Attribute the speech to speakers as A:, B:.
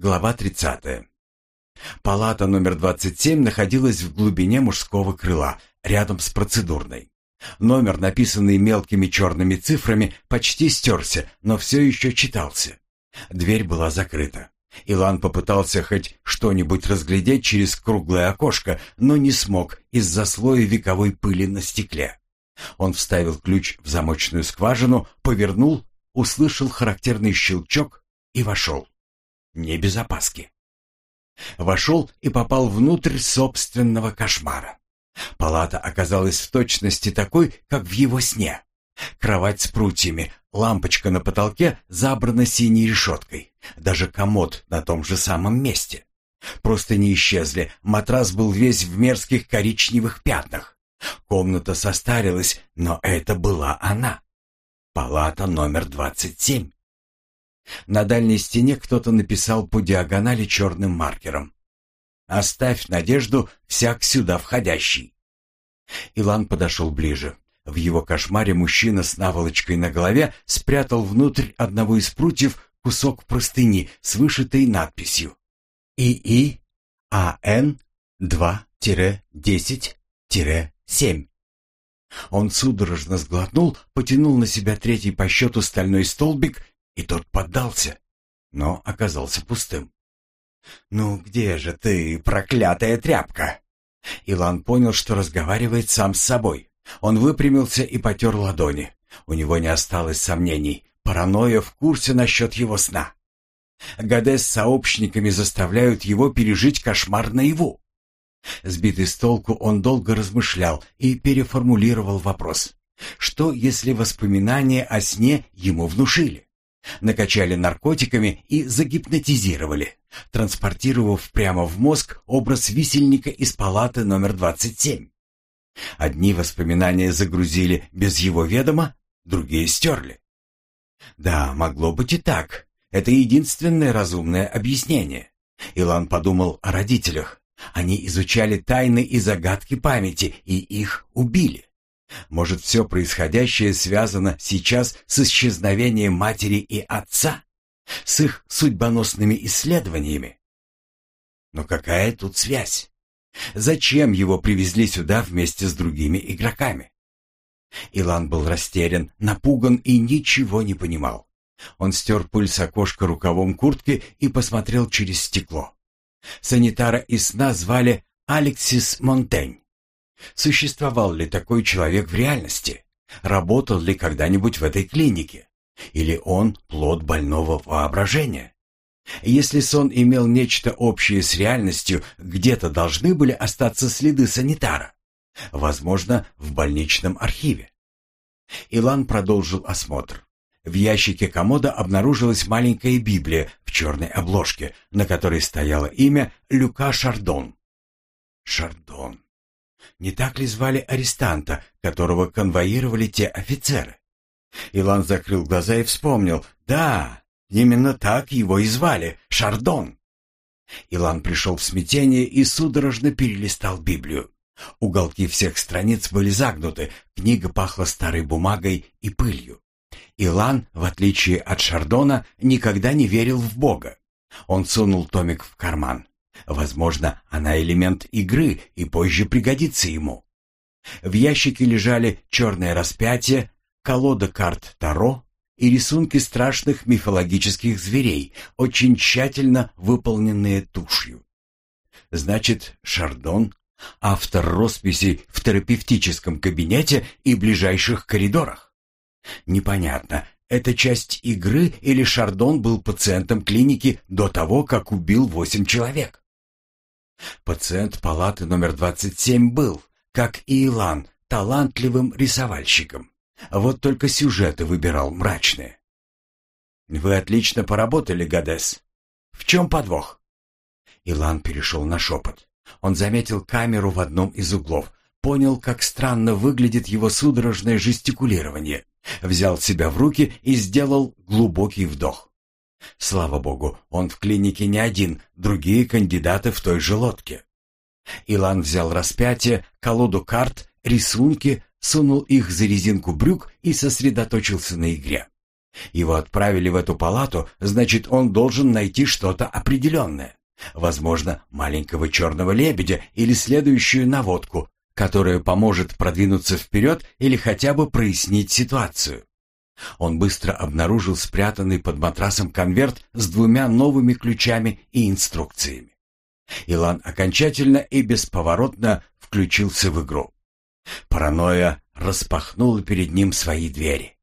A: Глава 30. Палата номер 27 находилась в глубине мужского крыла, рядом с процедурной. Номер, написанный мелкими черными цифрами, почти стерся, но все еще читался. Дверь была закрыта. Илан попытался хоть что-нибудь разглядеть через круглое окошко, но не смог из-за слоя вековой пыли на стекле. Он вставил ключ в замочную скважину, повернул, услышал характерный щелчок и вошел не без опаски. Вошел и попал внутрь собственного кошмара. Палата оказалась в точности такой, как в его сне. Кровать с прутьями, лампочка на потолке забрана синей решеткой. Даже комод на том же самом месте. Просто не исчезли, матрас был весь в мерзких коричневых пятнах. Комната состарилась, но это была она. Палата номер двадцать семь. На дальней стене кто-то написал по диагонали черным маркером. «Оставь надежду всяк сюда входящий». Илан подошел ближе. В его кошмаре мужчина с наволочкой на голове спрятал внутрь одного из прутьев кусок простыни с вышитой надписью ИИ АН 2-10-7. Он судорожно сглотнул, потянул на себя третий по счету стальной столбик и тот поддался, но оказался пустым. «Ну где же ты, проклятая тряпка?» Илан понял, что разговаривает сам с собой. Он выпрямился и потер ладони. У него не осталось сомнений. Паранойя в курсе насчет его сна. Гадес с сообщниками заставляют его пережить кошмар наяву. Сбитый с толку, он долго размышлял и переформулировал вопрос. Что, если воспоминания о сне ему внушили? Накачали наркотиками и загипнотизировали, транспортировав прямо в мозг образ висельника из палаты номер 27. Одни воспоминания загрузили без его ведома, другие стерли. Да, могло быть и так. Это единственное разумное объяснение. Илан подумал о родителях. Они изучали тайны и загадки памяти, и их убили. Может, все происходящее связано сейчас с исчезновением матери и отца? С их судьбоносными исследованиями? Но какая тут связь? Зачем его привезли сюда вместе с другими игроками? Илан был растерян, напуган и ничего не понимал. Он стер пыль с окошка рукавом куртки и посмотрел через стекло. Санитара из сна звали Алексис Монтень. Существовал ли такой человек в реальности? Работал ли когда-нибудь в этой клинике? Или он плод больного воображения? Если сон имел нечто общее с реальностью, где-то должны были остаться следы санитара. Возможно, в больничном архиве. Илан продолжил осмотр. В ящике комода обнаружилась маленькая Библия в черной обложке, на которой стояло имя Люка Шардон. Шардон. Не так ли звали арестанта, которого конвоировали те офицеры? Илан закрыл глаза и вспомнил. Да, именно так его и звали, Шардон. Илан пришел в смятение и судорожно перелистал Библию. Уголки всех страниц были загнуты, книга пахла старой бумагой и пылью. Илан, в отличие от Шардона, никогда не верил в Бога. Он сунул томик в карман. Возможно, она элемент игры и позже пригодится ему. В ящике лежали черное распятие, колода карт Таро и рисунки страшных мифологических зверей, очень тщательно выполненные тушью. Значит, Шардон — автор росписи в терапевтическом кабинете и ближайших коридорах. Непонятно, это часть игры или Шардон был пациентом клиники до того, как убил восемь человек? Пациент палаты номер 27 был, как и Илан, талантливым рисовальщиком. Вот только сюжеты выбирал мрачные. «Вы отлично поработали, Гадес. В чем подвох?» Илан перешел на шепот. Он заметил камеру в одном из углов, понял, как странно выглядит его судорожное жестикулирование, взял себя в руки и сделал глубокий вдох. Слава богу, он в клинике не один, другие кандидаты в той же лодке. Илан взял распятие, колоду карт, рисунки, сунул их за резинку брюк и сосредоточился на игре. Его отправили в эту палату, значит, он должен найти что-то определенное. Возможно, маленького черного лебедя или следующую наводку, которая поможет продвинуться вперед или хотя бы прояснить ситуацию. Он быстро обнаружил спрятанный под матрасом конверт с двумя новыми ключами и инструкциями. Илан окончательно и бесповоротно включился в игру. Паранойя распахнула перед ним свои двери.